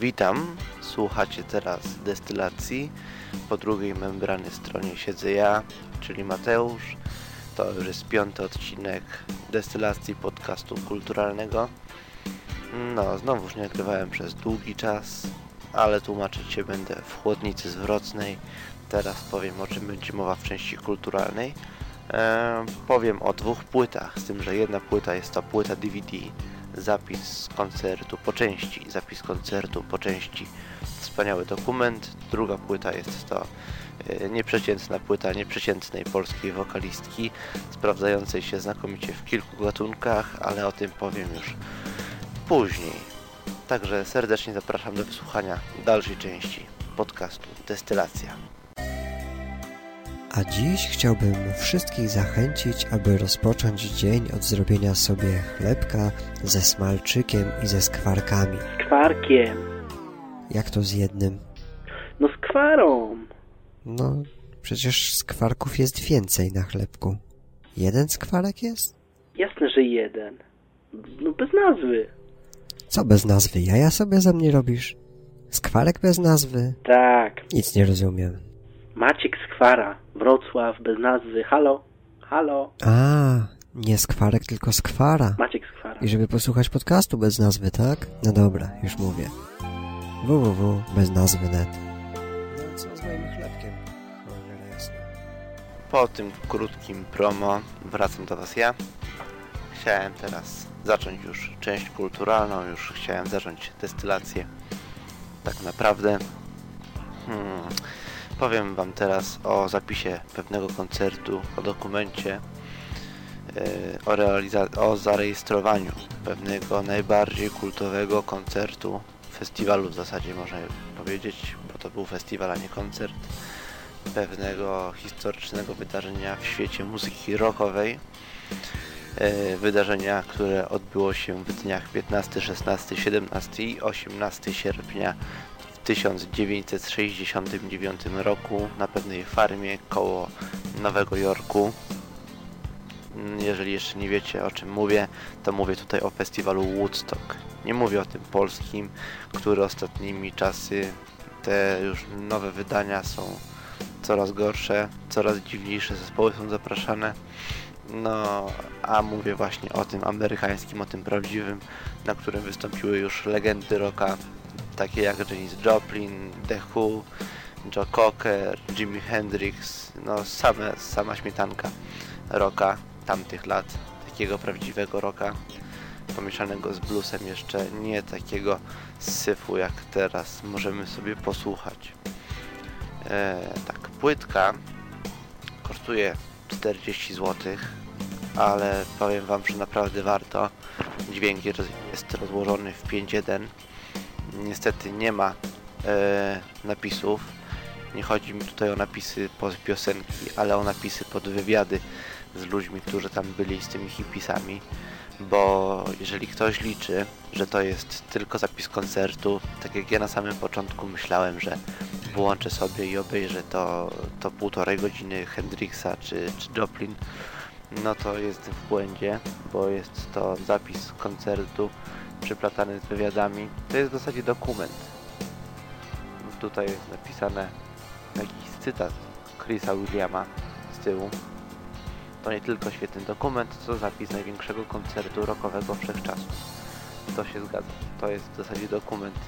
Witam, słuchacie teraz destylacji. Po drugiej membrany stronie siedzę ja, czyli Mateusz. To już jest piąty odcinek destylacji podcastu kulturalnego. No, znowuż nie nagrywałem przez długi czas, ale tłumaczyć się będę w chłodnicy zwrotnej. Teraz powiem o czym będzie mowa w części kulturalnej. Eee, powiem o dwóch płytach, z tym, że jedna płyta jest to płyta DVD, zapis koncertu po części, zapis koncertu po części, wspaniały dokument. Druga płyta jest to e, nieprzeciętna płyta nieprzeciętnej polskiej wokalistki, sprawdzającej się znakomicie w kilku gatunkach, ale o tym powiem już później. Także serdecznie zapraszam do wysłuchania dalszej części podcastu Destylacja. A dziś chciałbym wszystkich zachęcić, aby rozpocząć dzień od zrobienia sobie chlebka ze smalczykiem i ze skwarkami. Skwarkiem. Jak to z jednym? No skwarą. No, przecież skwarków jest więcej na chlebku. Jeden skwarek jest? Jasne, że jeden. No bez nazwy. Co bez nazwy? Jaja sobie ze mnie robisz? Skwarek bez nazwy? Tak. Nic nie rozumiem. Maciek Skwara. Wrocław bez nazwy. Halo? Halo? A, nie skwarek, tylko skwara. Maciek Skwara. I żeby posłuchać podcastu bez nazwy, tak? No dobra, już mówię. www bez nazwy net. No co z moim chlebkiem? Cholera jasna. Po tym krótkim promo wracam do Was ja. Chciałem teraz zacząć już część kulturalną, już chciałem zacząć destylację. Tak naprawdę. Hmm. Powiem Wam teraz o zapisie pewnego koncertu, o dokumencie, yy, o, o zarejestrowaniu pewnego najbardziej kultowego koncertu, festiwalu w zasadzie można powiedzieć, bo to był festiwal, a nie koncert, pewnego historycznego wydarzenia w świecie muzyki rockowej. Yy, wydarzenia, które odbyło się w dniach 15, 16, 17 i 18 sierpnia 1969 roku na pewnej farmie koło Nowego Jorku. Jeżeli jeszcze nie wiecie o czym mówię, to mówię tutaj o festiwalu Woodstock. Nie mówię o tym polskim, który ostatnimi czasy te już nowe wydania są coraz gorsze, coraz dziwniejsze zespoły są zapraszane. No, a mówię właśnie o tym amerykańskim, o tym prawdziwym, na którym wystąpiły już legendy rocka, takie jak Janis Joplin, The Who, Joe Cocker, Jimi Hendrix, no same, sama śmietanka rocka tamtych lat, takiego prawdziwego rocka, pomieszanego z bluesem jeszcze, nie takiego syfu jak teraz możemy sobie posłuchać. E, tak, płytka kosztuje 40 zł, ale powiem Wam, że naprawdę warto. Dźwięk jest rozłożony w 5.1. Niestety nie ma e, napisów. Nie chodzi mi tutaj o napisy pod piosenki, ale o napisy pod wywiady z ludźmi, którzy tam byli z tymi hipisami. Bo jeżeli ktoś liczy, że to jest tylko zapis koncertu, tak jak ja na samym początku myślałem, że włączę sobie i obejrzę to, to półtorej godziny Hendrixa czy, czy Joplin, no to jest w błędzie, bo jest to zapis koncertu przyplatany z wywiadami. To jest w zasadzie dokument. Tutaj jest napisane jakiś cytat Chrisa Williama z tyłu. To nie tylko świetny dokument, to zapis największego koncertu rockowego wszechczasów. To się zgadza. To jest w zasadzie dokument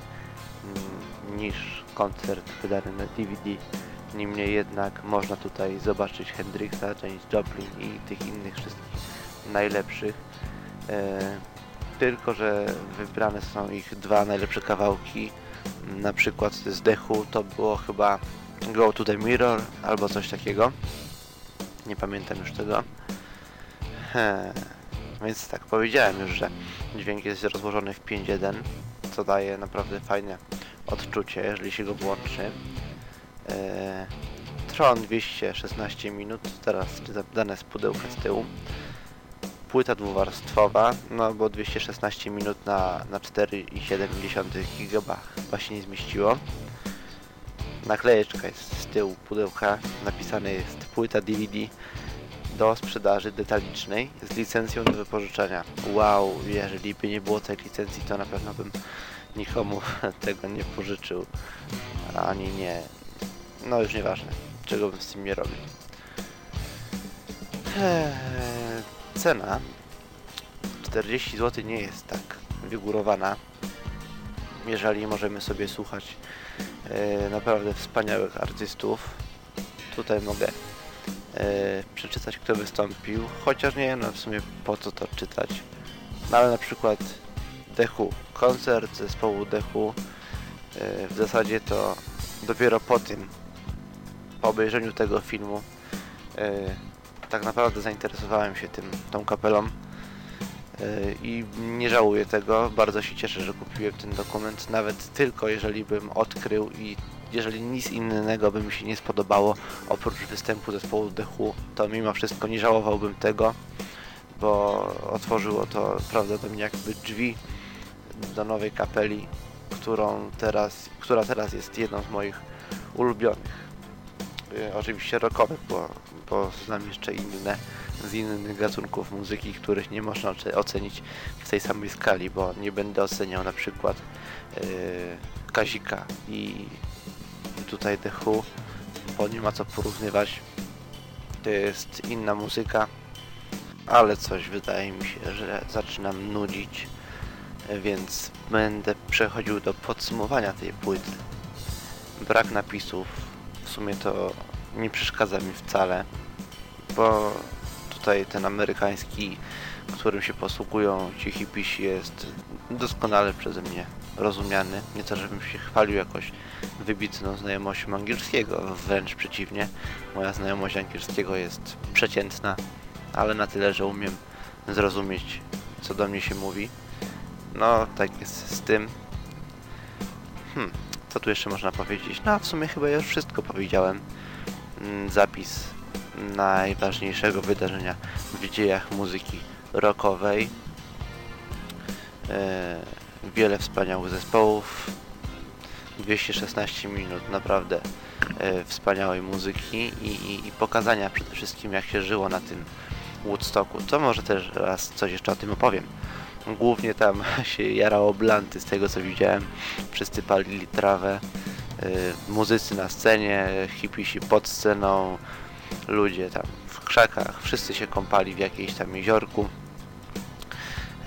mm, niż koncert wydany na DVD. Niemniej jednak można tutaj zobaczyć Hendrixa, Janis Joplin i tych innych wszystkich najlepszych. E, tylko, że wybrane są ich dwa najlepsze kawałki. Na przykład z Dechu to było chyba Go to the Mirror albo coś takiego. Nie pamiętam już tego. He. Więc tak, powiedziałem już, że dźwięk jest rozłożony w 5.1, co daje naprawdę fajne odczucie, jeżeli się go włączy. Eee, trwa on 216 minut, teraz dane z pudełka z tyłu. Płyta dwuwarstwowa, no bo 216 minut na, na 4,7 GB się nie zmieściło. Naklejeczka jest z tyłu pudełka, napisane jest płyta DVD do sprzedaży detalicznej z licencją do wypożyczenia. Wow, jeżeli by nie było tej licencji, to na pewno bym nikomu tego nie pożyczył, ani nie... No już nieważne, czego bym z tym nie robił. Eee, cena 40 zł nie jest tak wygórowana, jeżeli możemy sobie słuchać e, naprawdę wspaniałych artystów. Tutaj mogę e, przeczytać, kto wystąpił, chociaż nie wiem no, w sumie po co to czytać. No ale na przykład Who, koncert zespołu Who, e, w zasadzie to dopiero po tym, po obejrzeniu tego filmu, e, tak naprawdę zainteresowałem się tym, tą kapelą e, i nie żałuję tego. Bardzo się cieszę, że kupiłem ten dokument, nawet tylko jeżeli bym odkrył i jeżeli nic innego by mi się nie spodobało oprócz występu zespołu The Who, to mimo wszystko nie żałowałbym tego, bo otworzyło to, prawda, do mnie jakby drzwi do nowej kapeli, którą teraz, która teraz jest jedną z moich ulubionych. Y, Oczywiście rockowych, bo, bo znam jeszcze inne z innych gatunków muzyki, których nie można oce- ocenić w tej samej skali, bo nie będę oceniał na przykład yy, Kazika i, tutaj The Who, bo nie ma co porównywać. To jest inna muzyka, ale coś wydaje mi się, że zaczynam nudzić, więc będę przechodził do podsumowania tej płyty. Brak napisów sumie to nie przeszkadza mi wcale, bo tutaj ten amerykański, którym się posługują ci hipisi jest doskonale przeze mnie rozumiany. Nie to, żebym się chwalił jakoś wybitną znajomością angielskiego, wręcz przeciwnie. Moja znajomość angielskiego jest przeciętna, ale na tyle, że umiem zrozumieć, co do mnie się mówi. No, tak jest z tym. Hmm, co tu jeszcze można powiedzieć? No, w sumie chyba już wszystko powiedziałem. Mm, Zapis najważniejszego wydarzenia w dziejach muzyki rockowej. E, wiele wspaniałych zespołów. 216 minut naprawdę e, wspaniałej muzyki i, i, i pokazania przede wszystkim jak się żyło na tym Woodstocku. To może też raz coś jeszcze o tym opowiem. Głównie tam się jarało blanty z tego co widziałem. Wszyscy palili trawę. y, Muzycy na scenie, hipisi pod sceną, ludzie tam w krzakach, wszyscy się kąpali w jakiejś tam jeziorku.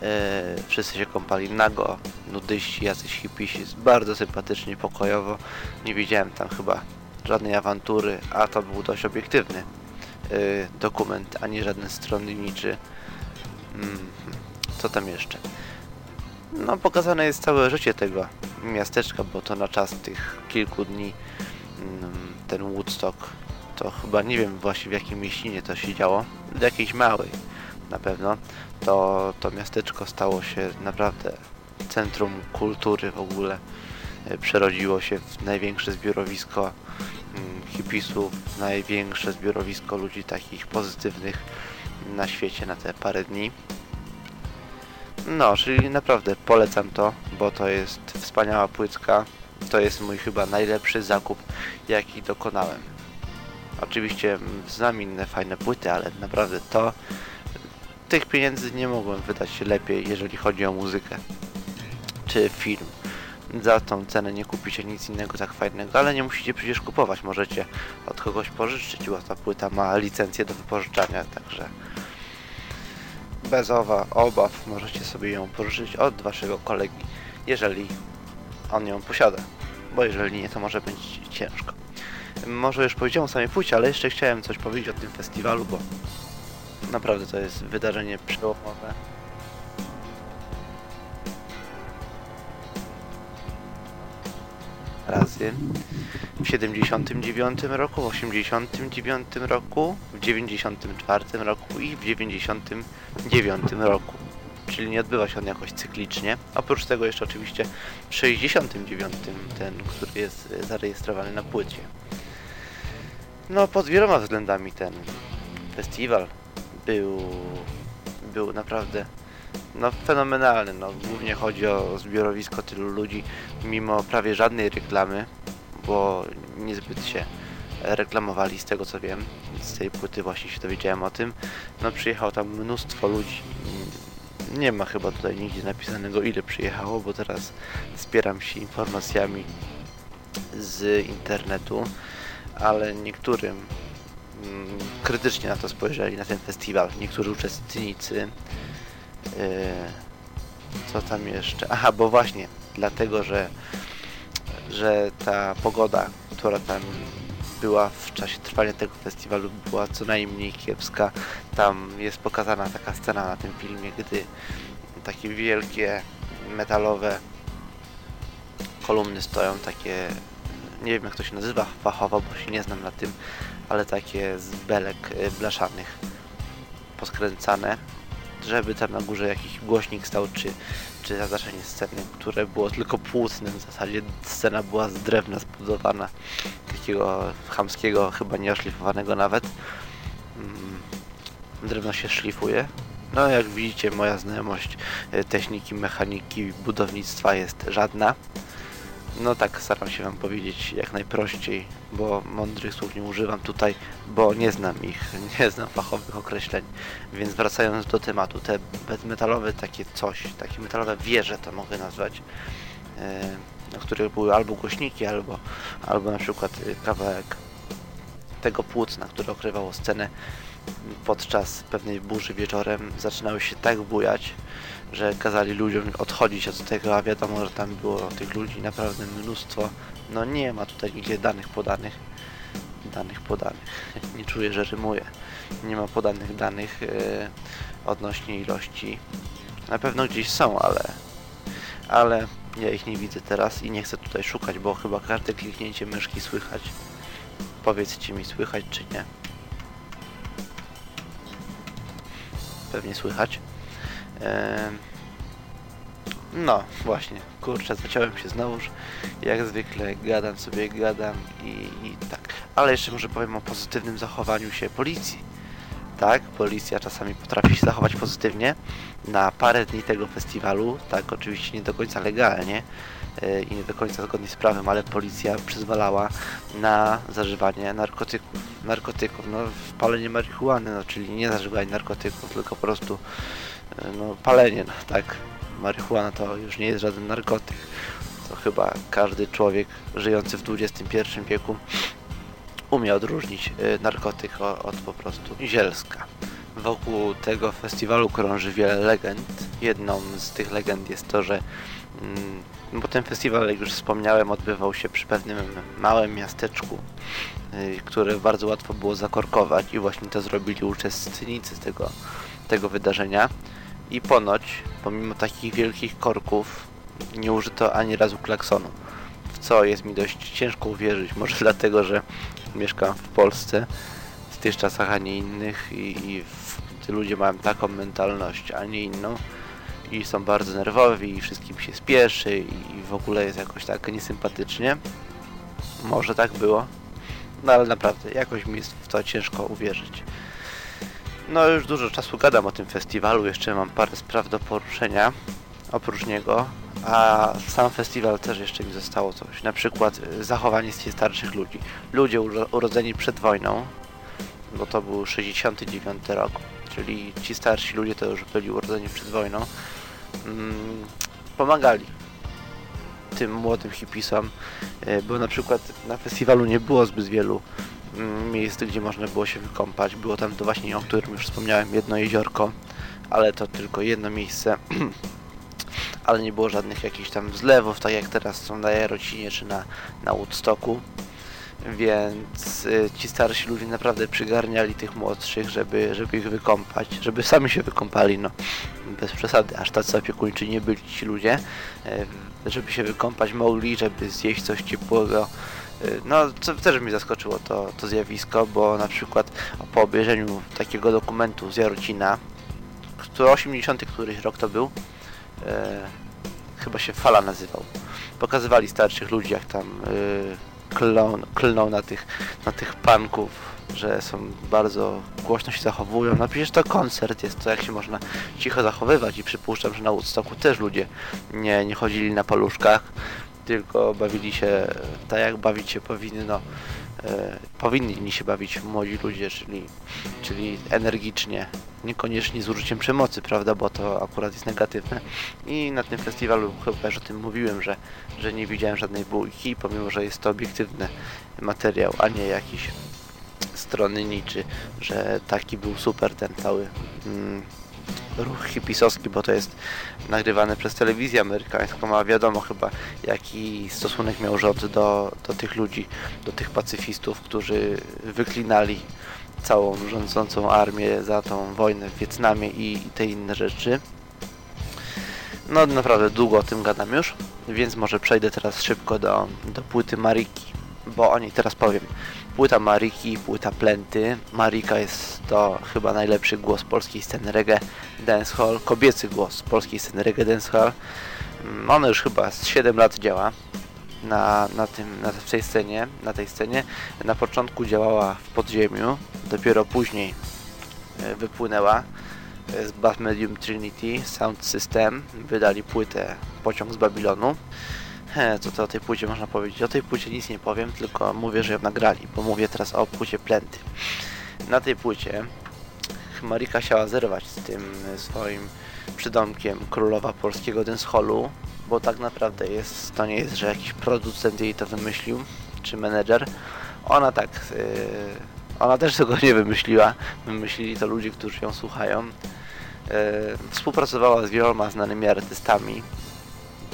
Y, Wszyscy się kąpali nago, nudyści, jacyś hipisi, bardzo sympatycznie, pokojowo. Nie widziałem tam chyba żadnej awantury, a to był dość obiektywny y, dokument, a nie żaden stronniczy. Mm, co tam jeszcze? No, pokazane jest całe życie tego miasteczka, bo to na czas tych kilku dni mm, ten Woodstock, to chyba nie wiem właśnie w jakiej mieścinie to się działo, w jakiejś małej na pewno, to, to miasteczko stało się naprawdę centrum kultury w ogóle. E, Przerodziło się w największe zbiorowisko mm, hipisów, największe zbiorowisko ludzi takich pozytywnych na świecie na te parę dni. No, czyli naprawdę polecam to, bo to jest wspaniała płytka. To jest mój chyba najlepszy zakup, jaki dokonałem. Oczywiście mm, znam inne fajne płyty, ale naprawdę to tych pieniędzy nie mogłem wydać lepiej, jeżeli chodzi o muzykę czy film. Za tą cenę nie kupicie nic innego tak fajnego, ale nie musicie przecież kupować. Możecie od kogoś pożyczyć, bo ta płyta ma licencję do wypożyczania, także bez owa, obaw możecie sobie ją pożyczyć od waszego kolegi, jeżeli on ją posiada, bo jeżeli nie, to może być ciężko. Może już powiedziałem o samej płycie, ale jeszcze chciałem coś powiedzieć o tym festiwalu, bo naprawdę to jest wydarzenie przełomowe. Razy w 79 roku, w 89 roku, w 94 roku i w 99 roku. Czyli nie odbywa się on jakoś cyklicznie. Oprócz tego jeszcze oczywiście w 69 ten, który jest zarejestrowany na płycie. No pod wieloma względami ten festiwal był, był naprawdę no, fenomenalny. No, głównie chodzi o zbiorowisko tylu ludzi, mimo prawie żadnej reklamy, bo niezbyt się reklamowali z tego co wiem. Z tej płyty właśnie się dowiedziałem o tym. No przyjechało tam mnóstwo ludzi. Nie ma chyba tutaj nigdzie napisanego ile przyjechało, bo teraz wspieram się informacjami z internetu, ale niektórym mm, krytycznie na to spojrzeli, na ten festiwal. Niektórzy uczestnicy. Yy, co tam jeszcze? Aha, bo właśnie, dlatego, że, że ta pogoda, która tam była w czasie trwania tego festiwalu, była co najmniej kiepska. Tam jest pokazana taka scena na tym filmie, gdy takie wielkie metalowe kolumny stoją, takie nie wiem jak to się nazywa fachowo, bo się nie znam na tym, ale takie z belek y, blaszanych poskręcane, żeby tam na górze jakiś głośnik stał, czy, czy zaznaczenie sceny, które było tylko płótnem w zasadzie. Scena była z drewna zbudowana, takiego chamskiego, chyba nieoszlifowanego nawet. Mm, Drewno się szlifuje. No jak widzicie, moja znajomość y, techniki, mechaniki, budownictwa jest żadna. No tak, staram się wam powiedzieć jak najprościej, bo mądrych słów nie używam tutaj, bo nie znam ich, nie znam fachowych określeń. Więc wracając do tematu, te metalowe takie coś, takie metalowe wieże to mogę nazwać, e, na których były albo głośniki, albo, albo na przykład y, kawałek tego płótna, które okrywało scenę podczas pewnej burzy wieczorem, zaczynały się tak bujać, że kazali ludziom odchodzić od tego, a wiadomo, że tam było tych ludzi naprawdę mnóstwo. No nie ma tutaj nigdzie danych podanych. Danych podanych. Nie czuję, że rymuję. Nie ma podanych danych e, odnośnie ilości. Na pewno gdzieś są, ale ale ja ich nie widzę teraz i nie chcę tutaj szukać, bo chyba każde kliknięcie myszki słychać. Powiedzcie mi, słychać czy nie? Pewnie słychać. No, właśnie, kurczę, zaciąłem się znowuż. Jak zwykle gadam sobie, gadam i, i tak. Ale jeszcze może powiem o pozytywnym zachowaniu się policji. Tak, policja czasami potrafi się zachować pozytywnie. Na parę dni tego festiwalu, tak, oczywiście nie do końca legalnie e, i nie do końca zgodnie z prawem, ale policja przyzwalała na zażywanie narkotyków. Narkotyków, no, palenie marihuany, no, czyli nie zażywanie narkotyków, tylko po prostu no, palenie, no, tak. Marihuana to już nie jest żaden narkotyk. To chyba każdy człowiek żyjący w XXI wieku umie odróżnić y, narkotyk od po prostu zielska. Wokół tego festiwalu krąży wiele legend. Jedną z tych legend jest to, że mm, bo ten festiwal, jak już wspomniałem, odbywał się przy pewnym małym miasteczku, y, które bardzo łatwo było zakorkować i właśnie to zrobili uczestnicy tego, tego wydarzenia. I ponoć, pomimo takich wielkich korków, nie użyto ani razu klaksonu. W co jest mi dość ciężko uwierzyć, może dlatego, że mieszkam w Polsce w tych czasach, a nie innych i, i ludzie mają taką mentalność, a nie inną i są bardzo nerwowi i wszystkim się spieszy i w ogóle jest jakoś tak niesympatycznie. Może tak było, no ale naprawdę jakoś mi jest w to ciężko uwierzyć. No już dużo czasu gadam o tym festiwalu, jeszcze mam parę spraw do poruszenia oprócz niego, a sam festiwal też jeszcze mi zostało coś. Na przykład y, zachowanie się starszych ludzi. Ludzie uro- urodzeni przed wojną, bo to był 69 rok, czyli ci starsi ludzie to już byli urodzeni przed wojną, mm, pomagali tym młodym hipisom, y, bo na przykład na festiwalu nie było zbyt wielu miejsc, gdzie można było się wykąpać. Było tam to właśnie, o którym już wspomniałem, jedno jeziorko, ale to tylko jedno miejsce. ale nie było żadnych jakichś tam zlewów, tak jak teraz są na Jarocinie czy na, na Woodstocku. Więc y, ci starsi ludzie naprawdę przygarniali tych młodszych, żeby, żeby ich wykąpać, żeby sami się wykąpali, no bez przesady, aż tacy opiekuńczy nie byli ci ludzie, y, żeby się wykąpać mogli, żeby zjeść coś ciepłego. Y, No, co też mnie zaskoczyło to, to zjawisko, bo na przykład po obejrzeniu takiego dokumentu z Jarocina, który 80 któryś rok to był, e, chyba się Fala nazywał. Pokazywali starszych ludzi, jak tam e, klną, klną na tych, na tych panków, że są bardzo głośno się zachowują. No przecież to koncert jest, to jak się można cicho zachowywać i przypuszczam, że na Woodstocku też ludzie nie, nie chodzili na paluszkach, tylko bawili się tak jak bawić się powinno e, powinni się bawić młodzi ludzie, czyli, czyli energicznie, niekoniecznie z użyciem przemocy, prawda, bo to akurat jest negatywne. I na tym festiwalu chyba już o tym mówiłem, że, że nie widziałem żadnej bójki, pomimo, że jest to obiektywny materiał, a nie jakiś strony czy że taki był super ten cały mm, ruch hipisowski, bo to jest nagrywane przez telewizję amerykańską, a wiadomo chyba jaki stosunek miał rząd do, do tych ludzi, do tych pacyfistów, którzy wyklinali całą rządzącą armię za tą wojnę w Wietnamie i, i te inne rzeczy. No naprawdę długo o tym gadam już, więc może przejdę teraz szybko do, do płyty Mariki, bo o niej teraz powiem. Płyta Mariki, płyta Plenty. Marika jest to chyba najlepszy głos polskiej sceny reggae dancehall, kobiecy głos polskiej sceny reggae dancehall. Mm, ona już chyba z 7 lat działa na, na, tym, na tej scenie, na tej scenie. Na początku działała w podziemiu, dopiero później e, wypłynęła z Bath Medium Trinity Sound System. Wydali płytę Pociąg z Babilonu. He, co to o tej płycie można powiedzieć? O tej płycie nic nie powiem, tylko mówię, że ją nagrali, bo mówię teraz o płycie Plenty. Na tej płycie Marika chciała zerwać z tym swoim przydomkiem królowa polskiego dancehallu, bo tak naprawdę jest, to nie jest, że jakiś producent jej to wymyślił, czy menedżer. Ona tak, yy, ona też tego nie wymyśliła, wymyślili to ludzie, którzy ją słuchają. Yy, współpracowała z wieloma znanymi artystami,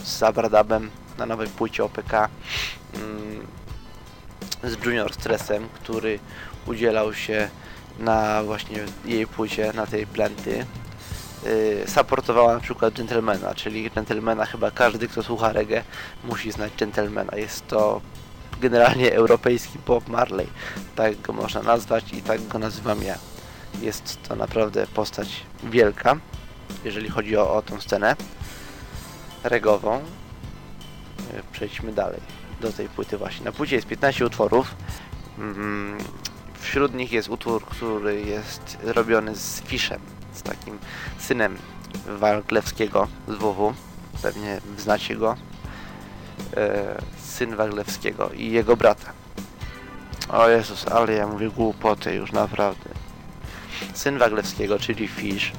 z Abradabem, na nowej płycie OPK mm, z Junior Stressem, który udzielał się na właśnie jej płycie, na tej plenty. Yy, supportowała na przykład Gentlemana, czyli Gentlemana chyba każdy, kto słucha reggae musi znać Gentlemana. Jest to generalnie europejski Bob Marley, tak go można nazwać i tak go nazywam ja. Jest to naprawdę postać wielka, jeżeli chodzi o, o tą scenę regową. Przejdźmy dalej do tej płyty właśnie. Na płycie jest 15 utworów. Mm, wśród nich jest utwór, który jest robiony z Fiszem, z takim synem Waglewskiego z WW. Pewnie znacie go. E, syn Waglewskiego i jego brata. O Jezus, ale ja mówię głupoty już naprawdę. Syn Waglewskiego, czyli Fish,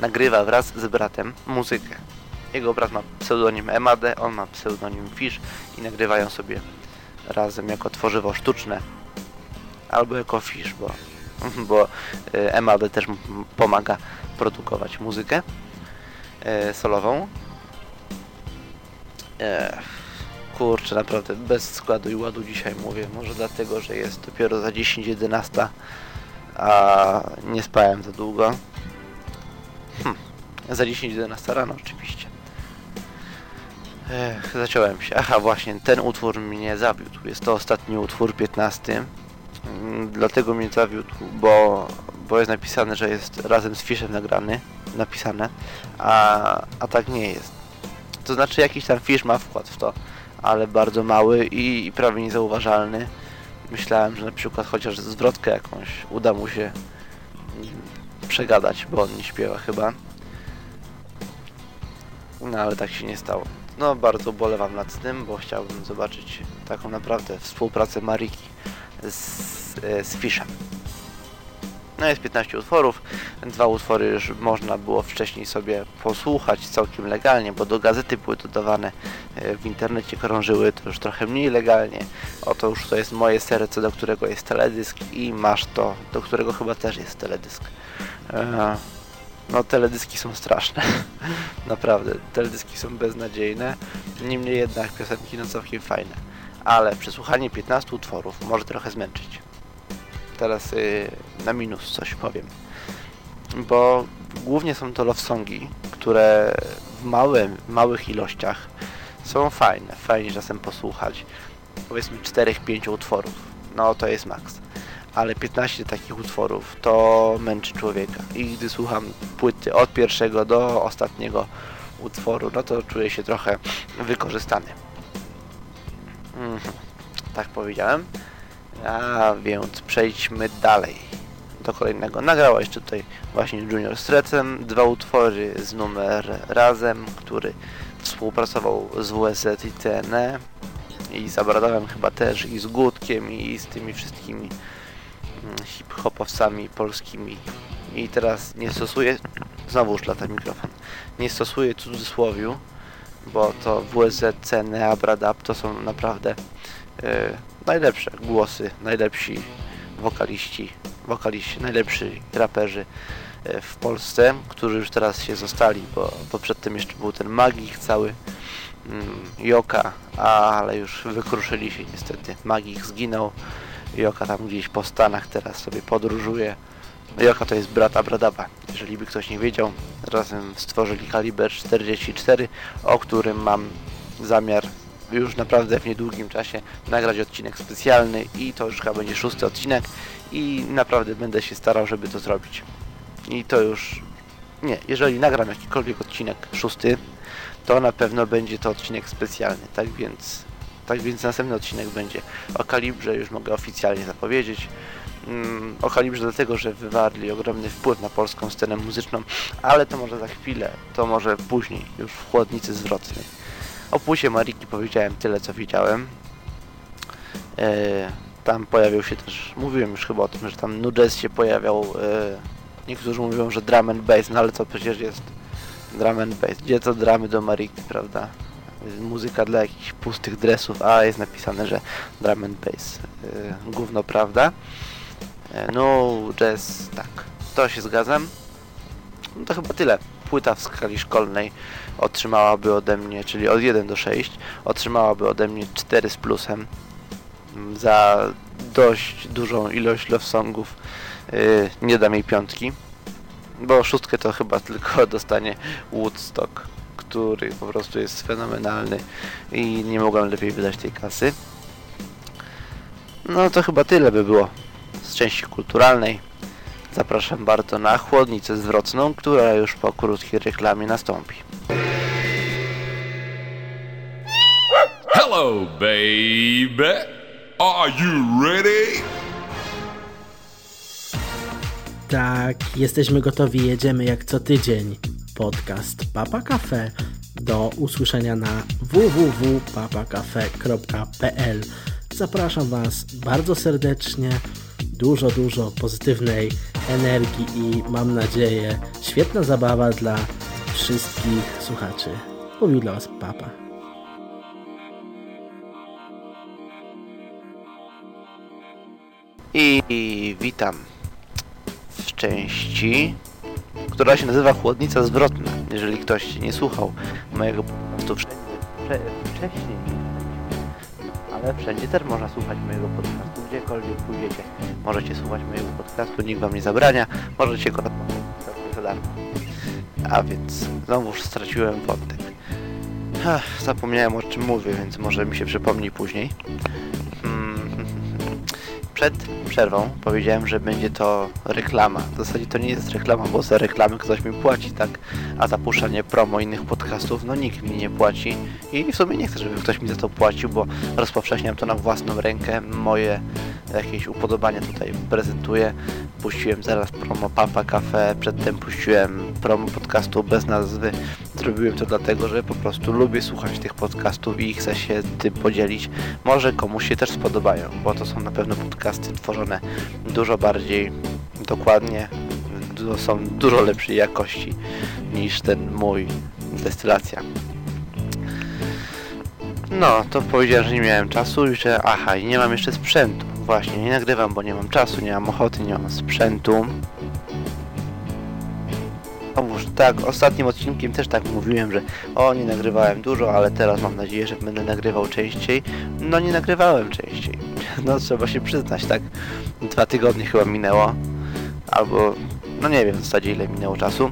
nagrywa wraz z bratem muzykę. Jego brat ma pseudonim Emade, on ma pseudonim Fish i nagrywają sobie razem jako tworzywo sztuczne. Albo jako Fish, bo, bo e, Emade też pomaga produkować muzykę e, solową. E, kurczę, naprawdę bez składu i ładu dzisiaj mówię. Może dlatego, że jest dopiero za 10-11, a nie spałem za długo. Hm. Za 10-11 rano oczywiście. Ech, zaciąłem się. Aha, właśnie, ten utwór mnie zawiódł. Jest to ostatni utwór, 15. Mm, dlatego mnie zawiódł, bo, bo jest napisane, że jest razem z Fishem nagrany, napisane, a, a tak nie jest. To znaczy jakiś tam Fish ma wkład w to, ale bardzo mały i, i prawie niezauważalny. Myślałem, że na przykład chociaż zwrotkę jakąś uda mu się przegadać, bo on nie śpiewa chyba. No ale tak się nie stało no bardzo bolewam nad tym, bo chciałbym zobaczyć taką naprawdę współpracę Mariki z, e, z Fishem. No jest 15 utworów, dwa utwory już można było wcześniej sobie posłuchać całkiem legalnie, bo do gazety były dodawane e, w internecie krążyły to już trochę mniej legalnie. Oto już to jest moje serce, do którego jest teledysk i masz to, do którego chyba też jest teledysk. E, no teledyski są straszne. Naprawdę, teledyski są beznadziejne. Niemniej jednak piosenki no całkiem fajne. Ale przesłuchanie 15 utworów może trochę zmęczyć. Teraz yy, na minus coś powiem. Bo głównie są to love songi, które w małym, małych ilościach są fajne. Fajnie czasem posłuchać. Powiedzmy 4-5 utworów. No to jest maks ale 15 takich utworów to męczy człowieka. I gdy słucham płyty od pierwszego do ostatniego utworu, no to czuję się trochę wykorzystany. Mhm, tak powiedziałem. A więc przejdźmy dalej do kolejnego. Nagrała jeszcze tutaj właśnie Junior Strecem dwa utwory z numer Razem, który współpracował z WSZ i TNE i z Abradowem chyba też, i z Gutkiem, i z tymi wszystkimi hip-hopowcami polskimi. I teraz nie stosuję, znowu już lata mikrofon, nie stosuję cudzysłowiu, bo to WSZ, Ceny, Abradab to są naprawdę e, najlepsze głosy, najlepsi wokaliści, wokaliści, najlepsi raperzy e, w Polsce, którzy już teraz się zostali, bo, bo przedtem jeszcze był ten Magik cały, mm, Joka, ale już wykruszyli się niestety. Magik zginął, Joka tam gdzieś po Stanach teraz sobie podróżuje. Joka to jest brat Abradaba, jeżeli by ktoś nie wiedział. Razem stworzyli Kaliber 44, o którym mam zamiar już naprawdę w niedługim czasie nagrać odcinek specjalny i to już chyba będzie szósty odcinek i naprawdę będę się starał, żeby to zrobić. I to już... Nie, jeżeli nagram jakikolwiek odcinek szósty, to na pewno będzie to odcinek specjalny, tak więc... Tak więc następny odcinek będzie o kalibrze, już mogę oficjalnie zapowiedzieć. Mm, o kalibrze dlatego, że wywarli ogromny wpływ na polską scenę muzyczną, ale to może za chwilę, to może później, już w chłodnicy zwrotnej. O płycie Mariki powiedziałem tyle, co widziałem. E, tam pojawił się też, mówiłem już chyba o tym, że tam Nudes się pojawiał. E, niektórzy mówią, że drum and bass, no ale co przecież jest drum and bass. Gdzie to dramy do Mariki, prawda? Muzyka dla jakichś pustych dresów, a jest napisane, że drum and bass. E, gówno, prawda? E, no, jazz, tak. To się zgadzam. No to chyba tyle. Płyta w skali szkolnej otrzymałaby ode mnie, czyli od 1 do 6, otrzymałaby ode mnie 4 z plusem za dość dużą ilość love songów. Yy, nie dam jej piątki, bo szóstkę to chyba tylko dostanie Woodstock, który po prostu jest fenomenalny i nie mogłem lepiej wydać tej kasy. No to chyba tyle by było z części kulturalnej. Zapraszam bardzo na chłodnicę zwrotną, która już po krótkiej reklamie nastąpi. Hello, baby. Are you ready? Tak, jesteśmy gotowi, jedziemy jak co tydzień. Podcast Papa Cafe do usłyszenia na www.papacafe.pl. Zapraszam Was bardzo serdecznie. Dużo, dużo pozytywnej energii i mam nadzieję świetna zabawa dla wszystkich słuchaczy. Mówił dla Was Papa. I, witam w części, która się nazywa Chłodnica Zwrotna. Jeżeli ktoś nie słuchał mojego podcastu wcześniej, ale wszędzie też można słuchać mojego podcastu, gdziekolwiek pójdziecie. Możecie słuchać mojego podcastu, nikt wam nie zabrania, możecie go za darmo. A więc znowuż straciłem wątek. Zapomniałem o czym mówię, więc może mi się przypomni później. Przed przerwą powiedziałem, że będzie to reklama. W zasadzie to nie jest reklama, bo za reklamy ktoś mi płaci, tak? A za puszczanie promo innych podcastów, no nikt mi nie płaci. I w sumie nie chcę, żeby ktoś mi za to płacił, bo rozpowszechniam to na własną rękę. Moje jakieś upodobania tutaj prezentuję. Puściłem zaraz promo Papa Cafe, przedtem puściłem promo podcastu bez nazwy. Zrobiłem to dlatego, że po prostu lubię słuchać tych podcastów i chcę się tym podzielić. Może komuś się też spodobają, bo to są na pewno podcasty tworzone dużo bardziej dokładnie, są dużo lepszej jakości niż ten mój destylacja. No, to powiedziałem, że nie miałem czasu i że aha, i nie mam jeszcze sprzętu. Właśnie, nie nagrywam, bo nie mam czasu, nie mam ochoty, nie mam sprzętu. Znowuż tak, ostatnim odcinkiem też tak mówiłem, że o, nie nagrywałem dużo, ale teraz mam nadzieję, że będę nagrywał częściej. No nie nagrywałem częściej. No trzeba się przyznać, tak? Dwa tygodnie chyba minęło. Albo, no nie wiem w zasadzie ile minęło czasu.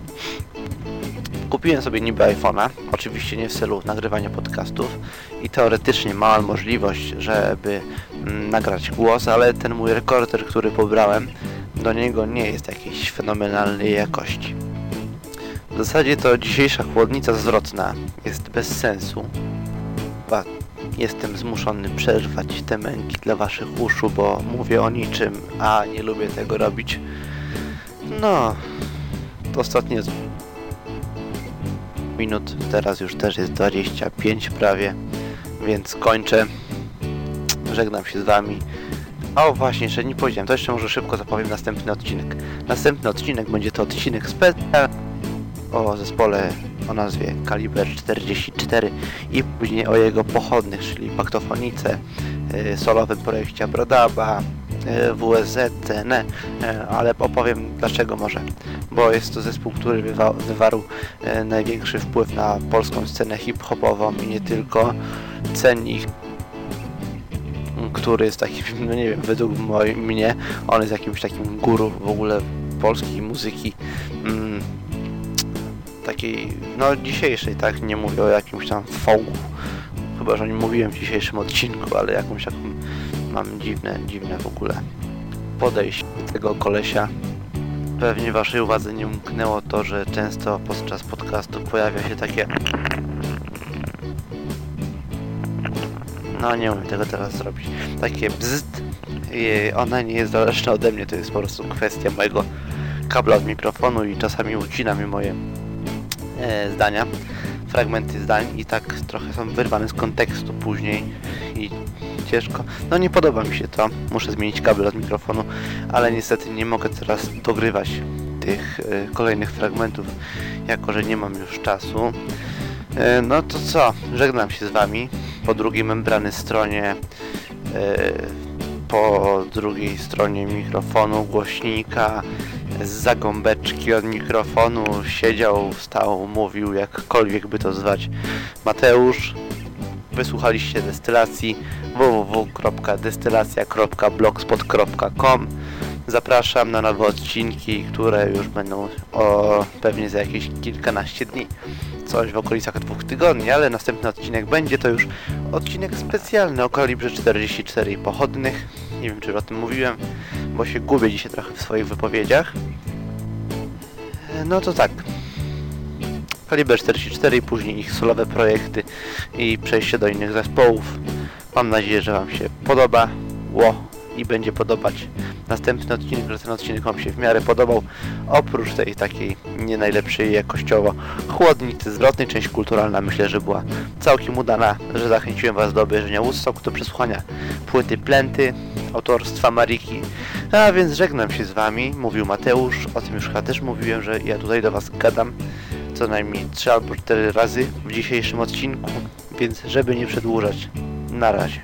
Kupiłem sobie niby iPhone'a, oczywiście nie w celu nagrywania podcastów i teoretycznie mam możliwość, żeby mm, nagrać głos, ale ten mój rekorder, który pobrałem, do niego nie jest jakiejś fenomenalnej jakości. W zasadzie to dzisiejsza chłodnica zwrotna jest bez sensu. Ba, jestem zmuszony przerwać te męki dla waszych uszu, bo mówię o niczym, a nie lubię tego robić. No, to ostatnie minut, teraz już też jest 25 prawie, więc kończę. żegnam się z wami. O właśnie, jeszcze nie powiedziałem, to jeszcze może szybko zapowiem następny odcinek. Następny odcinek będzie to odcinek specjalny o zespole o nazwie Kaliber 44 i później o jego pochodnych, czyli Paktofonice, y, solowym projekcie Brodaba, WSZ, TN, y, ale opowiem dlaczego może, bo jest to zespół, który wywa- wywarł y, największy wpływ na polską scenę hip-hopową i nie tylko. Ceni który jest takim, no nie wiem, według moj, mnie, on jest jakimś takim guru w ogóle polskiej muzyki. Mm, takiej, no dzisiejszej, tak? Nie mówię o jakimś tam folku, chyba, że nie mówiłem w dzisiejszym odcinku, ale jakąś taką mam dziwne, dziwne w ogóle podejście tego kolesia. Pewnie waszej uwadze nie umknęło to, że często podczas podcastu pojawia się takie no nie umiem tego teraz zrobić. Takie bzzt. I ona nie jest zależna ode mnie, to jest po prostu kwestia mojego kabla od mikrofonu i czasami ucina mi moje e, zdania, fragmenty zdań i tak trochę są wyrwane z kontekstu później i ciężko. No nie podoba mi się to, muszę zmienić kabel od mikrofonu, ale niestety nie mogę teraz dogrywać tych e, kolejnych fragmentów, jako że nie mam już czasu. E, no to co, żegnam się z Wami po drugiej membrany stronie e, po drugiej stronie mikrofonu, głośnika, z zagąbeczki od mikrofonu siedział, stał, mówił, jakkolwiek by to zwać Mateusz. Wysłuchaliście destylacji www.destylacja.blogspot.com Zapraszam na nowe odcinki, które już będą o, pewnie za jakieś kilkanaście dni. Coś w okolicach dwóch tygodni, ale następny odcinek będzie to już odcinek specjalny o kalibrze 44 i pochodnych. Nie wiem, czy o tym mówiłem, bo się gubię dzisiaj trochę w swoich wypowiedziach. No to tak. Kaliber 44 i później ich solowe projekty i przejście do innych zespołów. Mam nadzieję, że Wam się podoba. Ło i będzie podobać następny odcinek, że ten odcinek Wam się w miarę podobał. Oprócz tej takiej nie najlepszej jakościowo chłodnicy zwrotnej, część kulturalna myślę, że była całkiem udana, że zachęciłem Was do obejrzenia Woodstock, do przesłuchania płyty Plenty autorstwa Mariki. A więc żegnam się z Wami, mówił Mateusz, o tym już chyba też mówiłem, że ja tutaj do Was gadam co najmniej 3 albo 4 razy w dzisiejszym odcinku, więc żeby nie przedłużać, na razie.